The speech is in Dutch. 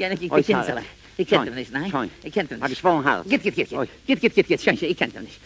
Ja, ik, ik ken Sarah. ze. Ik ken hem niet, nee. Ik ken hem niet. Maar niet. svan her? Git, git, git, git. Git, git, git, git, git.